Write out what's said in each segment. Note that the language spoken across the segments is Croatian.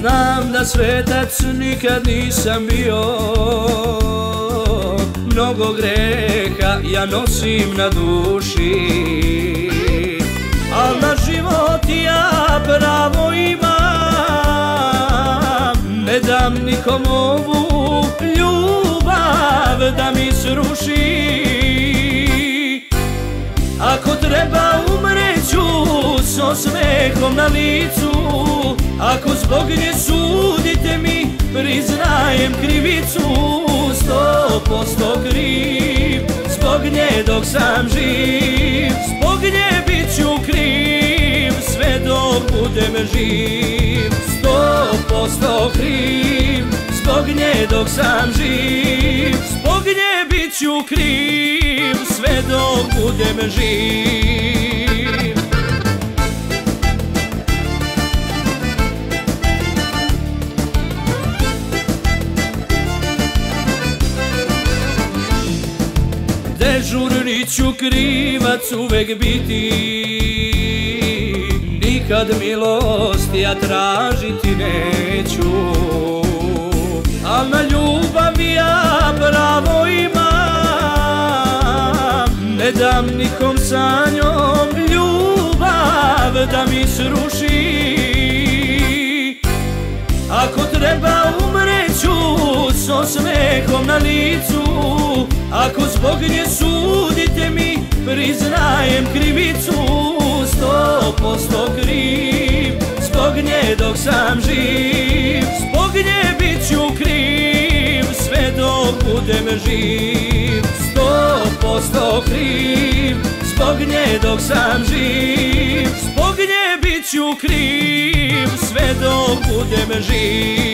Znam da svetac nikad nisam bio. Mnogo greha ja nosim na duši. Al na život ja pravo imam. Ne dam nikom ovu ljubav da mi sruši. Ako treba umreću s osmehom na licu Nje sudite mi priznajem krivicu Sto posto kriv. Zbog nje dok sam živ Zbog nje bit ću kriv sve dok budem živ. Sto posto kriv zbog nje dok sam živ Zbog nje bit ću kriv sve dok budem živ Dežurni ću krivac uvek biti. Nikad milost ja tražiti neću. Al na ljubav ja pravo imam. Ne dam nikom sa njom ljubav da mi sruši. Ako treba umreću s osmehom na licu Ako zbog nje sudite mi priznajem krivicu Sto posto kriv. Zbog nje dok sam živ Zbog nje bit ću kriv. Sve dok budem živ Sto posto kriv. Zbog nje dok sam živ Zbog nje bit ću kriv. Sve dok budem živ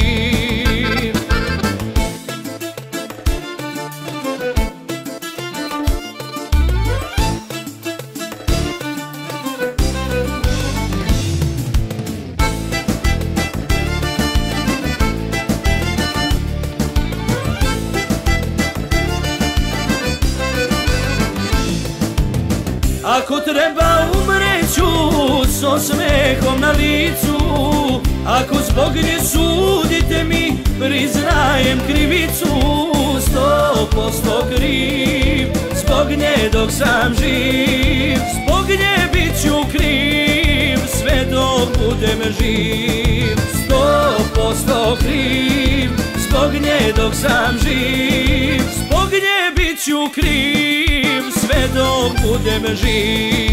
Ako treba umreću s osmehom na licu. Ako zbog nje sudite mi priznajem krivicu. Sto posto kriv zbog nje dok sam živ. Zbog nje bit ću kriv sve dok budem živ zbog nje dok sam živ Zbog nje bit ću kriv sve dok budem živ